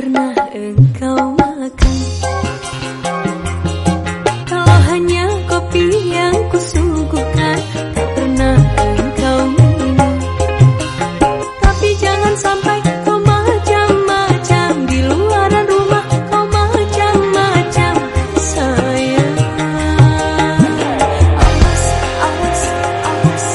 pernah engkau makan? Kalau hanya kopi yang kusuguhkan Tak pernah engkau minum. Tapi jangan sampai kau macam-macam Di luaran rumah. Kau macam-macam Sayang. Awas, awas, awas.